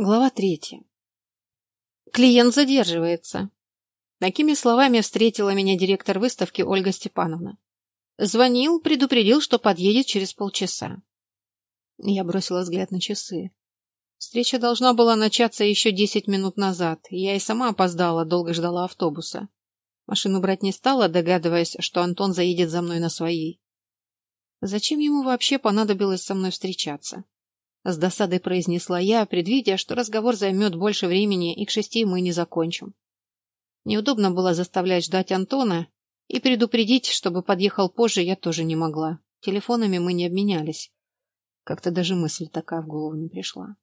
Глава третья. Клиент задерживается. Такими словами встретила меня директор выставки Ольга Степановна. Звонил, предупредил, что подъедет через полчаса. Я бросила взгляд на часы. Встреча должна была начаться еще десять минут назад. Я и сама опоздала, долго ждала автобуса. Машину брать не стала, догадываясь, что Антон заедет за мной на своей. Зачем ему вообще понадобилось со мной встречаться? С досадой произнесла я, предвидя, что разговор займет больше времени и к шести мы не закончим. Неудобно было заставлять ждать Антона, и предупредить, чтобы подъехал позже, я тоже не могла. Телефонами мы не обменялись. Как-то даже мысль такая в голову не пришла.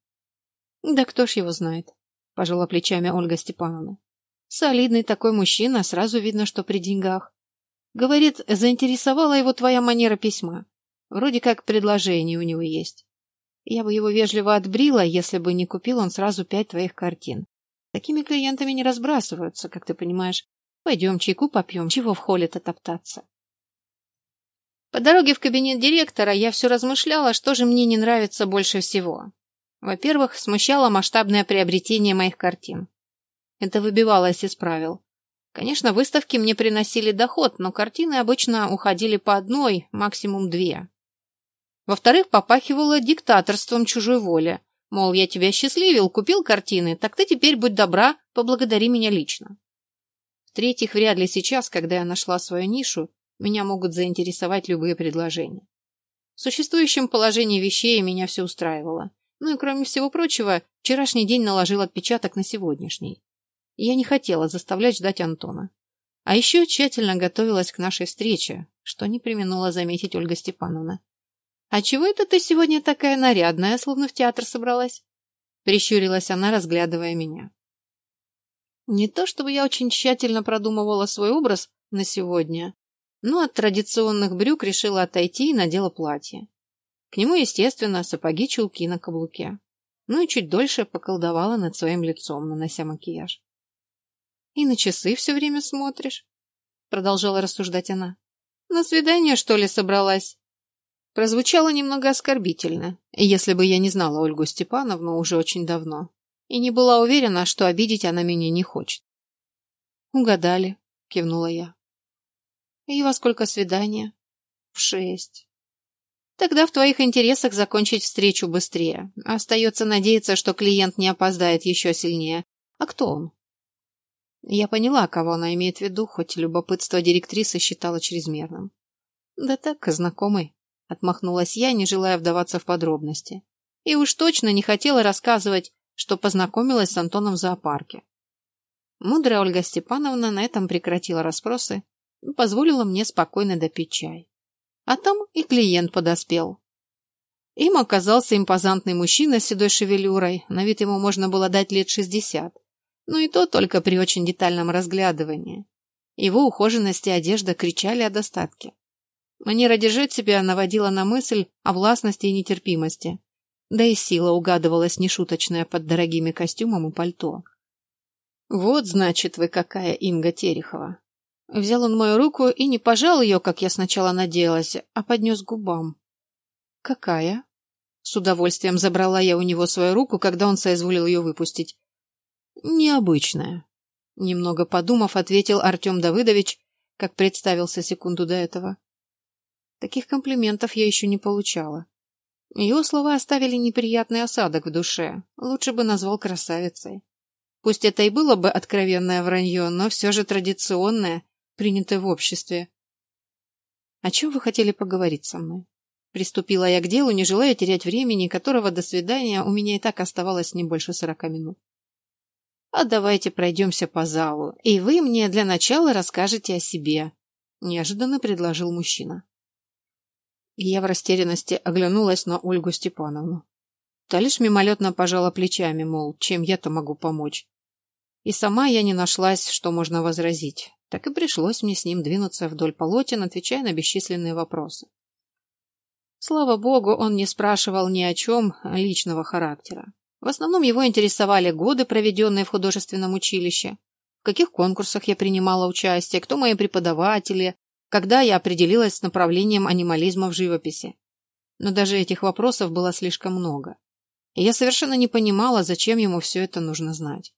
Да кто ж его знает, пожала плечами Ольга Степановна. Солидный такой мужчина, сразу видно, что при деньгах. Говорит, заинтересовала его твоя манера письма. Вроде как предложение у него есть. Я бы его вежливо отбрила, если бы не купил он сразу пять твоих картин. Такими клиентами не разбрасываются, как ты понимаешь. Пойдем чайку попьем, чего в холле-то топтаться. По дороге в кабинет директора я все размышляла, что же мне не нравится больше всего. Во-первых, смущало масштабное приобретение моих картин. Это выбивалось из правил. Конечно, выставки мне приносили доход, но картины обычно уходили по одной, максимум две. Во-вторых, попахивало диктаторством чужой воли. Мол, я тебя счастливил, купил картины, так ты теперь будь добра, поблагодари меня лично. В-третьих, вряд ли сейчас, когда я нашла свою нишу, меня могут заинтересовать любые предложения. В существующем положении вещей меня все устраивало. Ну и кроме всего прочего, вчерашний день наложил отпечаток на сегодняшний. Я не хотела заставлять ждать Антона. А еще тщательно готовилась к нашей встрече, что не применула заметить Ольга Степановна. «А чего это ты сегодня такая нарядная, словно в театр собралась?» Прищурилась она, разглядывая меня. Не то чтобы я очень тщательно продумывала свой образ на сегодня, но от традиционных брюк решила отойти и надела платье. К нему, естественно, сапоги-чулки на каблуке. Ну и чуть дольше поколдовала над своим лицом, нанося макияж. «И на часы все время смотришь?» Продолжала рассуждать она. «На свидание, что ли, собралась?» Прозвучало немного оскорбительно, если бы я не знала Ольгу Степановну уже очень давно и не была уверена, что обидеть она меня не хочет. «Угадали», — кивнула я. «И во сколько свидания?» «В шесть». «Тогда в твоих интересах закончить встречу быстрее. Остается надеяться, что клиент не опоздает еще сильнее. А кто он?» Я поняла, кого она имеет в виду, хоть любопытство директрисы считала чрезмерным. «Да так, знакомый», Отмахнулась я, не желая вдаваться в подробности. И уж точно не хотела рассказывать, что познакомилась с Антоном в зоопарке. Мудрая Ольга Степановна на этом прекратила расспросы и позволила мне спокойно допить чай. А там и клиент подоспел. Им оказался импозантный мужчина с седой шевелюрой, на вид ему можно было дать лет шестьдесят, но и то только при очень детальном разглядывании. Его ухоженность и одежда кричали о достатке. Манера держать себя наводила на мысль о властности и нетерпимости. Да и сила угадывалась нешуточная под дорогими костюмом и пальто. «Вот, значит, вы какая, Инга Терехова!» Взял он мою руку и не пожал ее, как я сначала надеялась, а поднес к губам. «Какая?» С удовольствием забрала я у него свою руку, когда он соизволил ее выпустить. «Необычная», — немного подумав, ответил Артем Давыдович, как представился секунду до этого. Таких комплиментов я еще не получала. Его слова оставили неприятный осадок в душе. Лучше бы назвал красавицей. Пусть это и было бы откровенное вранье, но все же традиционное, принятое в обществе. «О чем вы хотели поговорить со мной?» Приступила я к делу, не желая терять времени, которого до свидания у меня и так оставалось не больше сорока минут. «А давайте пройдемся по залу, и вы мне для начала расскажете о себе», — неожиданно предложил мужчина. Я в растерянности оглянулась на Ольгу Степановну. Та лишь мимолетно пожала плечами, мол, чем я-то могу помочь. И сама я не нашлась, что можно возразить. Так и пришлось мне с ним двинуться вдоль полотен, отвечая на бесчисленные вопросы. Слава богу, он не спрашивал ни о чем личного характера. В основном его интересовали годы, проведенные в художественном училище, в каких конкурсах я принимала участие, кто мои преподаватели, когда я определилась с направлением анимализма в живописи. Но даже этих вопросов было слишком много. и я совершенно не понимала, зачем ему все это нужно знать.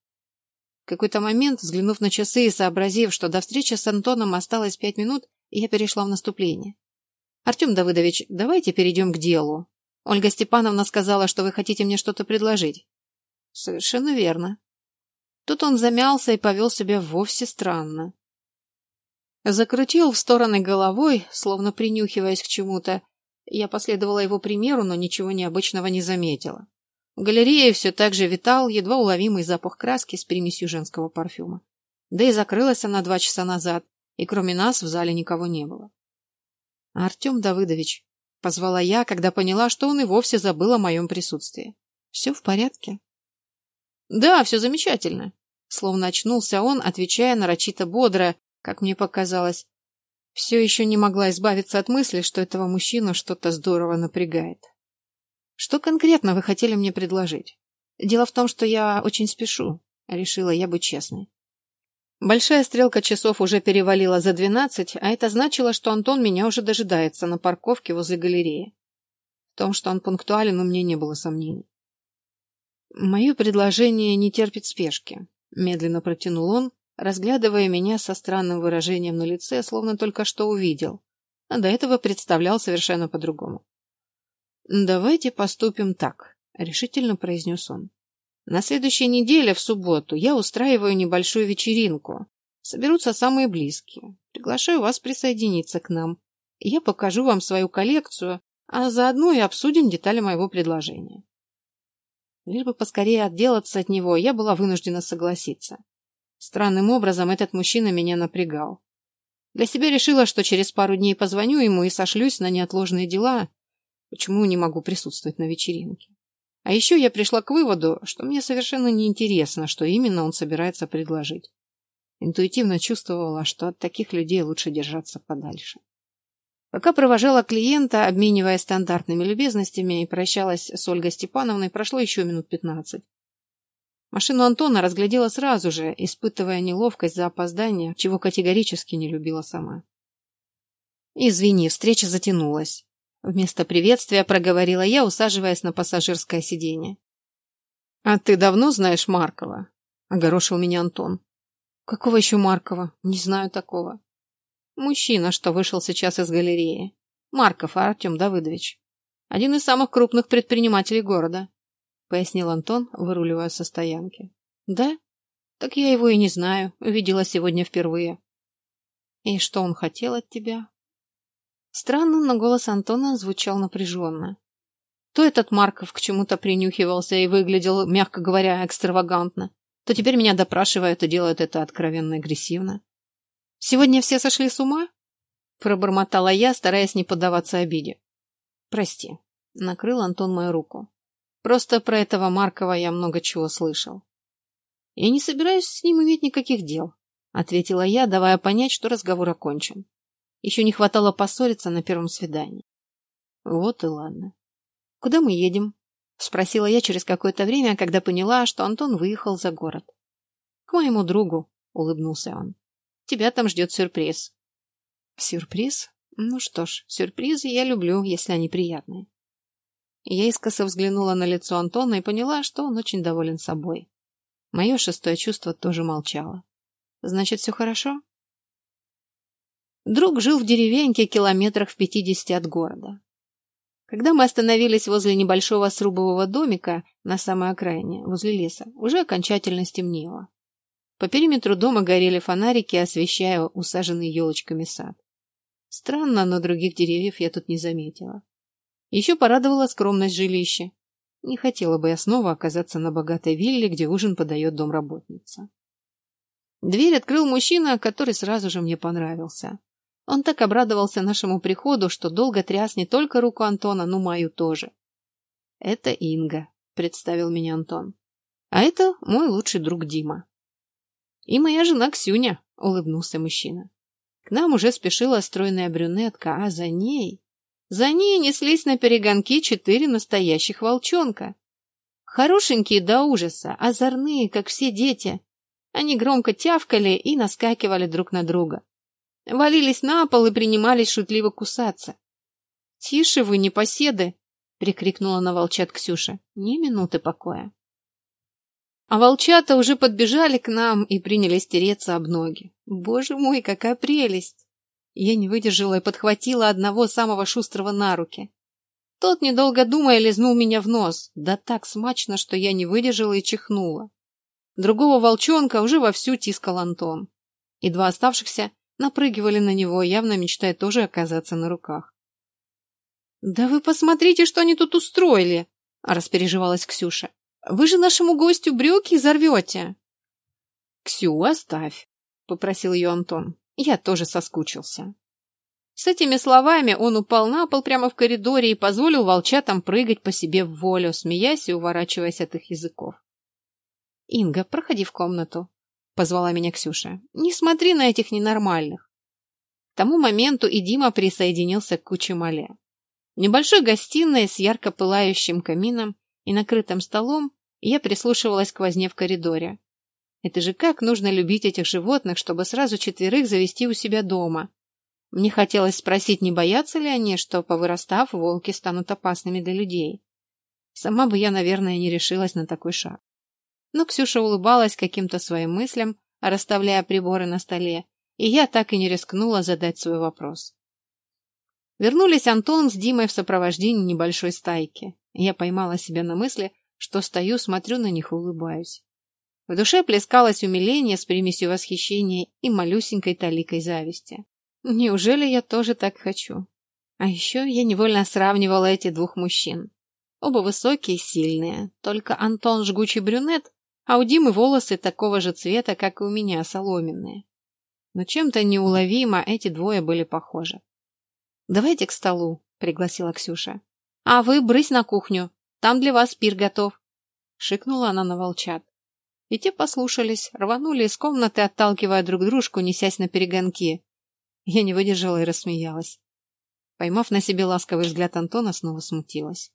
В какой-то момент, взглянув на часы и сообразив, что до встречи с Антоном осталось пять минут, я перешла в наступление. «Артем Давыдович, давайте перейдем к делу. Ольга Степановна сказала, что вы хотите мне что-то предложить». «Совершенно верно». Тут он замялся и повел себя вовсе странно. Закрутил в стороны головой, словно принюхиваясь к чему-то. Я последовала его примеру, но ничего необычного не заметила. В галерее все так же витал едва уловимый запах краски с примесью женского парфюма. Да и закрылась она два часа назад, и кроме нас в зале никого не было. «Артем Давыдович», — позвала я, когда поняла, что он и вовсе забыл о моем присутствии. «Все в порядке?» «Да, все замечательно», — словно очнулся он, отвечая нарочито бодро, как мне показалось. Все еще не могла избавиться от мысли, что этого мужчину что-то здорово напрягает. Что конкретно вы хотели мне предложить? Дело в том, что я очень спешу, решила я быть честной. Большая стрелка часов уже перевалила за двенадцать, а это значило, что Антон меня уже дожидается на парковке возле галереи. В том, что он пунктуален, у меня не было сомнений. Мое предложение не терпит спешки, медленно протянул он, разглядывая меня со странным выражением на лице, словно только что увидел, а до этого представлял совершенно по-другому. «Давайте поступим так», — решительно произнес он. «На следующей неделе, в субботу, я устраиваю небольшую вечеринку. Соберутся самые близкие. Приглашаю вас присоединиться к нам. Я покажу вам свою коллекцию, а заодно и обсудим детали моего предложения». Лишь бы поскорее отделаться от него, я была вынуждена согласиться. Странным образом этот мужчина меня напрягал. Для себя решила, что через пару дней позвоню ему и сошлюсь на неотложные дела. Почему не могу присутствовать на вечеринке? А еще я пришла к выводу, что мне совершенно неинтересно, что именно он собирается предложить. Интуитивно чувствовала, что от таких людей лучше держаться подальше. Пока провожала клиента, обменивая стандартными любезностями и прощалась с Ольгой Степановной, прошло еще минут пятнадцать. Машину Антона разглядела сразу же, испытывая неловкость за опоздание, чего категорически не любила сама. «Извини, встреча затянулась». Вместо приветствия проговорила я, усаживаясь на пассажирское сиденье. «А ты давно знаешь Маркова?» — огорошил меня Антон. «Какого еще Маркова? Не знаю такого». «Мужчина, что вышел сейчас из галереи. Марков Артем Давыдович. Один из самых крупных предпринимателей города. — пояснил Антон, выруливая со стоянки. «Да? Так я его и не знаю. Видела сегодня впервые». «И что он хотел от тебя?» Странно, но голос Антона звучал напряженно. То этот Марков к чему-то принюхивался и выглядел, мягко говоря, экстравагантно, то теперь меня допрашивают и делают это откровенно агрессивно. «Сегодня все сошли с ума?» Пробормотала я, стараясь не поддаваться обиде. «Прости», — накрыл Антон мою руку. Просто про этого Маркова я много чего слышал. Я не собираюсь с ним иметь никаких дел, ответила я, давая понять, что разговор окончен. Еще не хватало поссориться на первом свидании. Вот и ладно. Куда мы едем? Спросила я через какое-то время, когда поняла, что Антон выехал за город. К моему другу, улыбнулся он. Тебя там ждет сюрприз. Сюрприз? Ну что ж, сюрпризы я люблю, если они приятные. Я искоса взглянула на лицо Антона и поняла, что он очень доволен собой. Мое шестое чувство тоже молчало. Значит, все хорошо? Друг жил в деревеньке километрах в пятидесяти от города. Когда мы остановились возле небольшого срубового домика на самой окраине, возле леса, уже окончательно стемнело. По периметру дома горели фонарики, освещая усаженный елочками сад. Странно, но других деревьев я тут не заметила. Еще порадовала скромность жилища. Не хотела бы я снова оказаться на богатой вилле, где ужин подает домработница. Дверь открыл мужчина, который сразу же мне понравился. Он так обрадовался нашему приходу, что долго тряс не только руку Антона, но мою тоже. «Это Инга», — представил меня Антон. «А это мой лучший друг Дима». «И моя жена Ксюня», — улыбнулся мужчина. К нам уже спешила стройная брюнетка, а за ней... За ней неслись на перегонки четыре настоящих волчонка. Хорошенькие до ужаса, озорные, как все дети. Они громко тявкали и наскакивали друг на друга. Валились на пол и принимались шутливо кусаться. «Тише вы, непоседы!» — прикрикнула на волчат Ксюша. «Ни минуты покоя». А волчата уже подбежали к нам и принялись тереться об ноги. Боже мой, какая прелесть! Я не выдержала и подхватила одного самого шустрого на руки. Тот, недолго думая, лизнул меня в нос, да так смачно, что я не выдержала и чихнула. Другого волчонка уже вовсю тискал Антон. И два оставшихся напрыгивали на него, явно мечтая тоже оказаться на руках. «Да вы посмотрите, что они тут устроили!» — распереживалась Ксюша. «Вы же нашему гостю брюки взорвете!» «Ксю, оставь!» — попросил ее Антон. Я тоже соскучился. С этими словами он упал на пол прямо в коридоре и позволил волчатам прыгать по себе в волю, смеясь и уворачиваясь от их языков. «Инга, проходи в комнату», — позвала меня Ксюша. «Не смотри на этих ненормальных». К тому моменту и Дима присоединился к куче мале. В небольшой гостиной с ярко пылающим камином и накрытым столом я прислушивалась к возне в коридоре. Это же как нужно любить этих животных, чтобы сразу четверых завести у себя дома. Мне хотелось спросить, не боятся ли они, что, повырастав, волки станут опасными для людей. Сама бы я, наверное, не решилась на такой шаг. Но Ксюша улыбалась каким-то своим мыслям, расставляя приборы на столе, и я так и не рискнула задать свой вопрос. Вернулись Антон с Димой в сопровождении небольшой стайки. Я поймала себя на мысли, что стою, смотрю на них и улыбаюсь. В душе плескалось умиление с примесью восхищения и малюсенькой таликой зависти. Неужели я тоже так хочу? А еще я невольно сравнивала эти двух мужчин. Оба высокие сильные, только Антон жгучий брюнет, а у Димы волосы такого же цвета, как и у меня, соломенные. Но чем-то неуловимо эти двое были похожи. «Давайте к столу», — пригласила Ксюша. «А вы брысь на кухню. Там для вас пир готов». Шикнула она на волчат. И те послушались, рванули из комнаты, отталкивая друг дружку, несясь на перегонки. Я не выдержала и рассмеялась. Поймав на себе ласковый взгляд Антона, снова смутилась.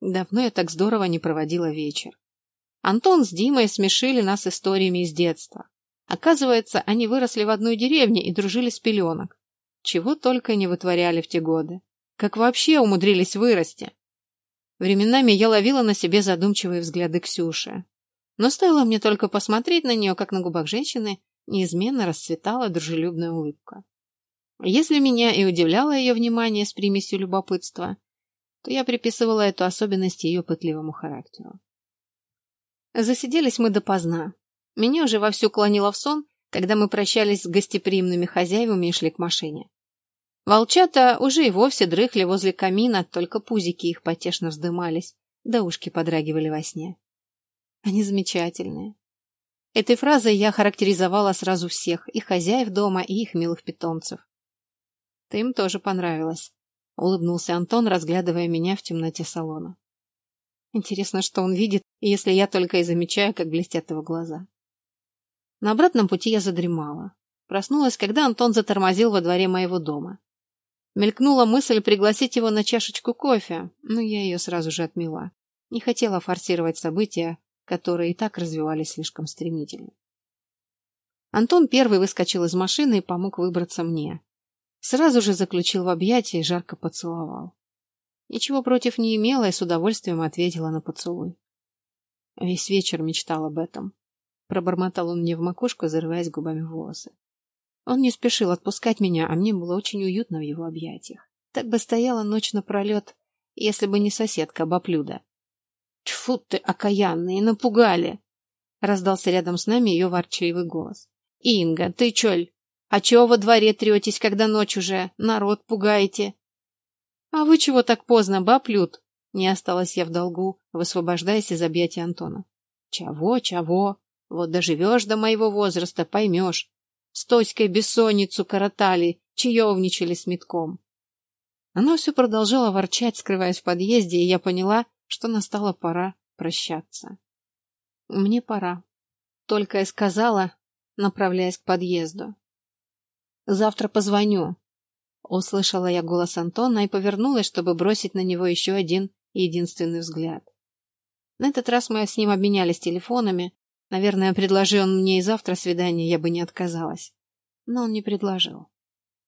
Давно я так здорово не проводила вечер. Антон с Димой смешили нас историями из детства. Оказывается, они выросли в одной деревне и дружили с пеленок. Чего только не вытворяли в те годы. Как вообще умудрились вырасти? Временами я ловила на себе задумчивые взгляды Ксюши. Но стоило мне только посмотреть на нее, как на губах женщины, неизменно расцветала дружелюбная улыбка. Если меня и удивляло ее внимание с примесью любопытства, то я приписывала эту особенность ее пытливому характеру. Засиделись мы допоздна. Меня уже вовсю клонило в сон, когда мы прощались с гостеприимными хозяевами и шли к машине. Волчата уже и вовсе дрыхли возле камина, только пузики их потешно вздымались, да ушки подрагивали во сне. Они замечательные. Этой фразой я характеризовала сразу всех, и хозяев дома, и их милых питомцев. Ты им тоже понравилось, — улыбнулся Антон, разглядывая меня в темноте салона. Интересно, что он видит, если я только и замечаю, как блестят его глаза. На обратном пути я задремала. Проснулась, когда Антон затормозил во дворе моего дома. Мелькнула мысль пригласить его на чашечку кофе, но я ее сразу же отмела. Не хотела форсировать события, которые и так развивались слишком стремительно. Антон первый выскочил из машины и помог выбраться мне. Сразу же заключил в объятия и жарко поцеловал. Ничего против не имела и с удовольствием ответила на поцелуй. Весь вечер мечтал об этом. Пробормотал он мне в макушку, зарываясь губами в волосы. Он не спешил отпускать меня, а мне было очень уютно в его объятиях. Так бы стояла ночь напролет, если бы не соседка Баплюда. Тьфу ты, окаянные, напугали! Раздался рядом с нами ее ворчливый голос. Инга, ты чёль? А чего во дворе третесь, когда ночь уже? Народ пугаете. А вы чего так поздно, Баплюд? Не осталась я в долгу, высвобождаясь из объятий Антона. Чего, чего? Вот доживешь до моего возраста, поймешь. С Тоськой бессонницу коротали, чаевничали с метком. Она все продолжала ворчать, скрываясь в подъезде, и я поняла, что настала пора прощаться. Мне пора. Только и сказала, направляясь к подъезду. Завтра позвоню. Услышала я голос Антона и повернулась, чтобы бросить на него еще один единственный взгляд. На этот раз мы с ним обменялись телефонами, Наверное, предложи он мне и завтра свидание, я бы не отказалась. Но он не предложил.